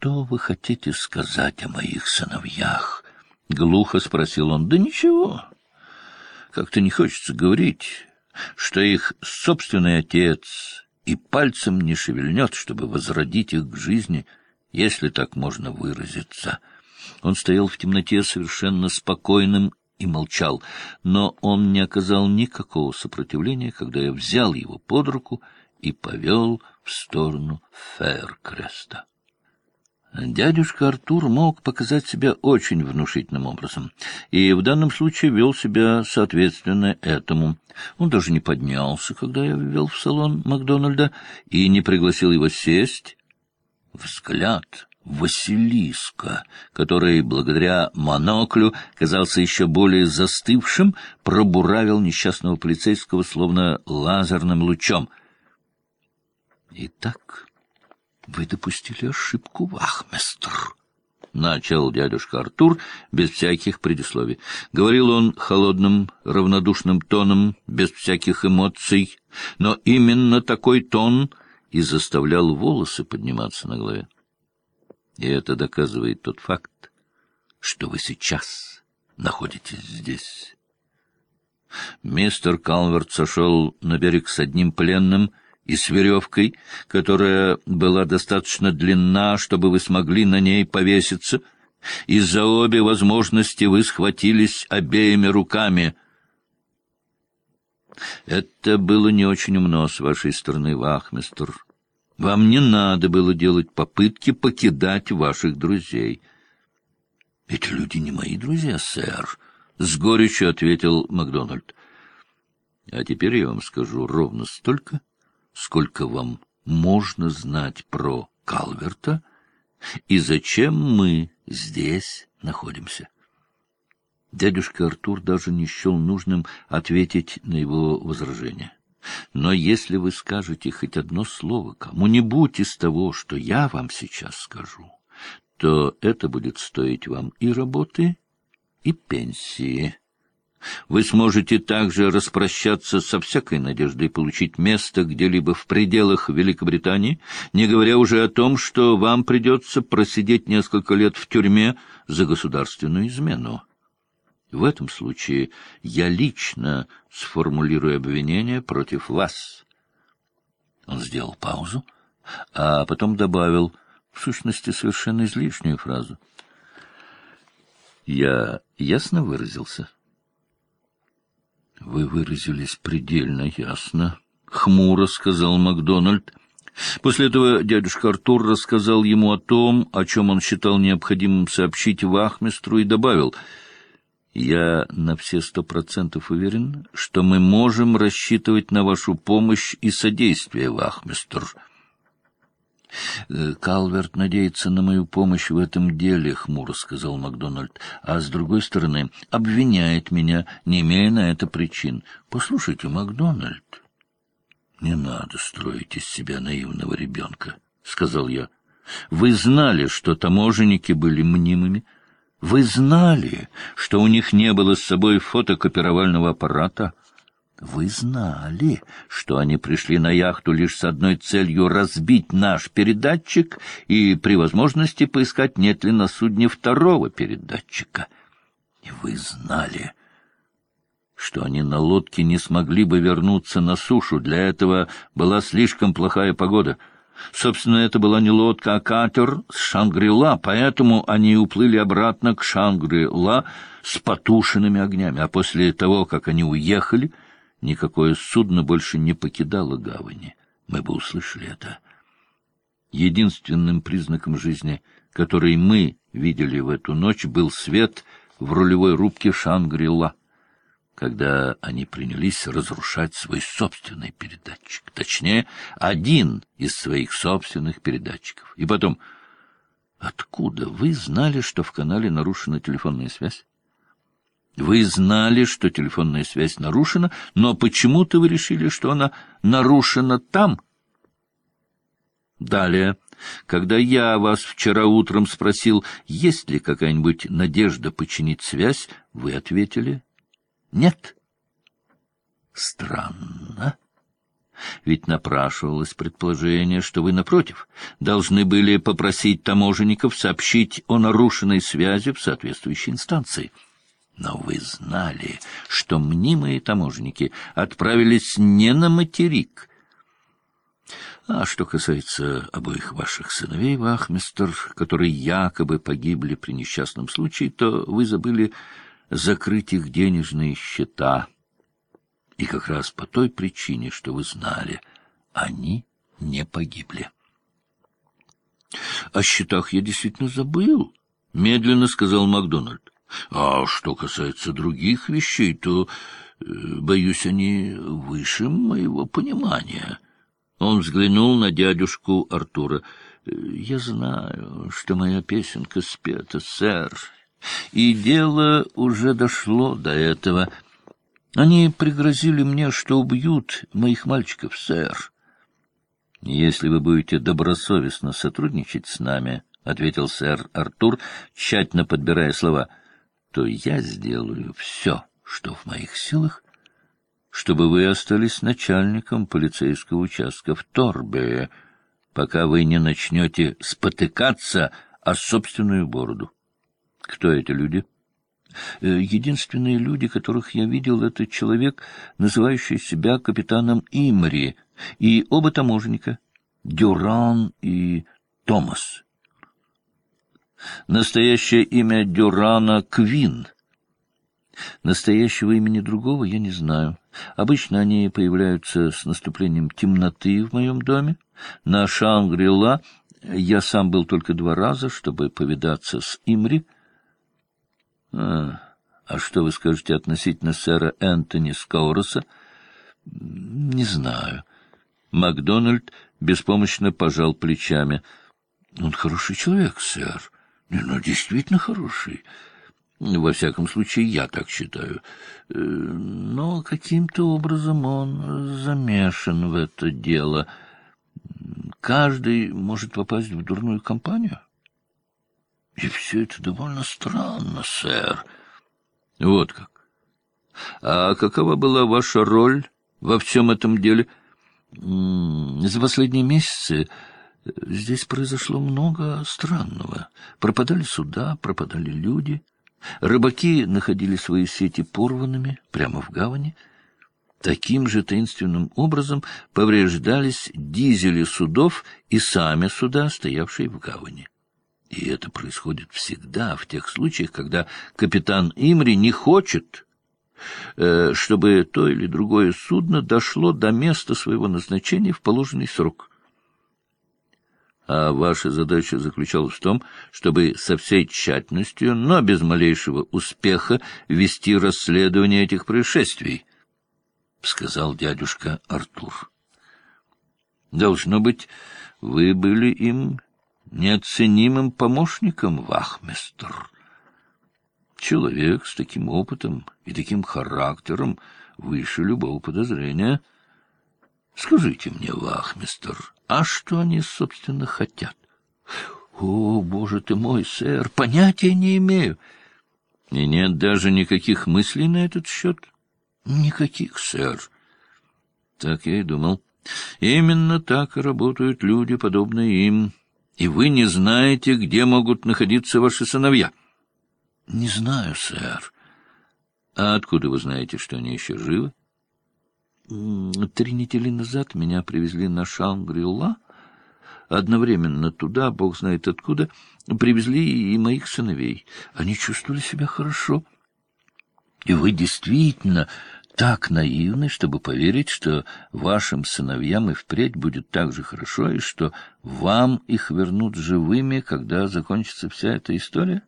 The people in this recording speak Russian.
что вы хотите сказать о моих сыновьях? — глухо спросил он. — Да ничего. Как-то не хочется говорить, что их собственный отец и пальцем не шевельнет, чтобы возродить их к жизни, если так можно выразиться. Он стоял в темноте совершенно спокойным и молчал, но он не оказал никакого сопротивления, когда я взял его под руку и повел в сторону Фэркреста. Дядюшка Артур мог показать себя очень внушительным образом, и в данном случае вел себя соответственно этому. Он даже не поднялся, когда я ввел в салон Макдональда, и не пригласил его сесть. Взгляд Василиска, который, благодаря моноклю, казался еще более застывшим, пробуравил несчастного полицейского словно лазерным лучом. Итак... Вы допустили ошибку, вахмистр. Начал дядюшка Артур без всяких предисловий. Говорил он холодным, равнодушным тоном, без всяких эмоций, но именно такой тон и заставлял волосы подниматься на голове. И это доказывает тот факт, что вы сейчас находитесь здесь. Мистер Калверт сошел на берег с одним пленным — и с веревкой, которая была достаточно длинна, чтобы вы смогли на ней повеситься, и за обе возможности вы схватились обеими руками. Это было не очень умно с вашей стороны, вахмистр. Вам не надо было делать попытки покидать ваших друзей. — Эти люди не мои друзья, сэр, — с горечью ответил Макдональд. — А теперь я вам скажу ровно столько, сколько вам можно знать про Калверта и зачем мы здесь находимся. Дядюшка Артур даже не счел нужным ответить на его возражение. Но если вы скажете хоть одно слово кому-нибудь из того, что я вам сейчас скажу, то это будет стоить вам и работы, и пенсии. Вы сможете также распрощаться со всякой надеждой получить место где-либо в пределах Великобритании, не говоря уже о том, что вам придется просидеть несколько лет в тюрьме за государственную измену. В этом случае я лично сформулирую обвинение против вас. Он сделал паузу, а потом добавил, в сущности, совершенно излишнюю фразу. Я ясно выразился? —— Вы выразились предельно ясно, — хмуро сказал Макдональд. После этого дядюшка Артур рассказал ему о том, о чем он считал необходимым сообщить вахмистру, и добавил, «Я на все сто процентов уверен, что мы можем рассчитывать на вашу помощь и содействие, вахмистр». Э, «Калверт надеется на мою помощь в этом деле», — хмуро сказал Макдональд, «а с другой стороны обвиняет меня, не имея на это причин. Послушайте, Макдональд, не надо строить из себя наивного ребенка», — сказал я. «Вы знали, что таможенники были мнимыми?» Вы знали, что у них не было с собой фотокопировального аппарата? Вы знали, что они пришли на яхту лишь с одной целью — разбить наш передатчик и при возможности поискать, нет ли на судне второго передатчика. И вы знали, что они на лодке не смогли бы вернуться на сушу. Для этого была слишком плохая погода. Собственно, это была не лодка, а катер с Шангри-Ла, поэтому они уплыли обратно к Шангри-Ла с потушенными огнями. А после того, как они уехали никакое судно больше не покидало гавани. Мы бы услышали это. Единственным признаком жизни, который мы видели в эту ночь, был свет в рулевой рубке Шангри-Ла, когда они принялись разрушать свой собственный передатчик, точнее, один из своих собственных передатчиков. И потом, откуда вы знали, что в канале нарушена телефонная связь? Вы знали, что телефонная связь нарушена, но почему-то вы решили, что она нарушена там. Далее, когда я вас вчера утром спросил, есть ли какая-нибудь надежда починить связь, вы ответили «нет». Странно. Ведь напрашивалось предположение, что вы, напротив, должны были попросить таможенников сообщить о нарушенной связи в соответствующей инстанции. Но вы знали, что мнимые таможенники отправились не на материк. А что касается обоих ваших сыновей, Вахмистер, которые якобы погибли при несчастном случае, то вы забыли закрыть их денежные счета — и как раз по той причине, что вы знали, они не погибли. — О счетах я действительно забыл, — медленно сказал Макдональд. — А что касается других вещей, то, э, боюсь, они выше моего понимания. Он взглянул на дядюшку Артура. — Я знаю, что моя песенка спета, сэр, и дело уже дошло до этого — они пригрозили мне, что убьют моих мальчиков, сэр. — Если вы будете добросовестно сотрудничать с нами, — ответил сэр Артур, тщательно подбирая слова, — то я сделаю все, что в моих силах, чтобы вы остались начальником полицейского участка в Торбе, пока вы не начнете спотыкаться о собственную бороду. Кто эти люди? — Э, единственные люди, которых я видел, это человек, называющий себя капитаном Имри, и оба таможенника, Дюран и Томас. Настоящее имя Дюрана — Квин. Настоящего имени другого я не знаю. Обычно они появляются с наступлением темноты в моем доме. На Шангри-Ла я сам был только два раза, чтобы повидаться с Имри — а, а что вы скажете относительно сэра Энтони Скауроса? Не знаю. Макдональд беспомощно пожал плечами. Он хороший человек, сэр. Ну, действительно хороший. Во всяком случае, я так считаю. Э, но каким-то образом он замешан в это дело. Каждый может попасть в дурную компанию. И все это довольно странно, сэр. Вот как. А какова была ваша роль во всем этом деле? За последние месяцы здесь произошло много странного. Пропадали суда, пропадали люди. Рыбаки находили свои сети порванными прямо в гавани. Таким же таинственным образом повреждались дизели судов и сами суда, стоявшие в гавани. И это происходит всегда в тех случаях, когда капитан Имри не хочет, э, чтобы то или другое судно дошло до места своего назначения в положенный срок. А ваша задача заключалась в том, чтобы со всей тщательностью, но без малейшего успеха вести расследование этих происшествий, — сказал дядюшка Артур. — Должно быть, вы были им неоценимым помощником, вахмистр. Человек с таким опытом и таким характером выше любого подозрения. Скажите мне, вахмистр, а что они, собственно, хотят? О, боже ты мой, сэр, понятия не имею. И нет даже никаких мыслей на этот счет? Никаких, сэр. Так я и думал. Именно так и работают люди, подобные им и вы не знаете, где могут находиться ваши сыновья? — Не знаю, сэр. — А откуда вы знаете, что они еще живы? — Три недели назад меня привезли на Шангри-Ла. Одновременно туда, бог знает откуда, привезли и моих сыновей. Они чувствовали себя хорошо. И вы действительно так наивны, чтобы поверить, что вашим сыновьям и впредь будет так же хорошо, и что вам их вернут живыми, когда закончится вся эта история?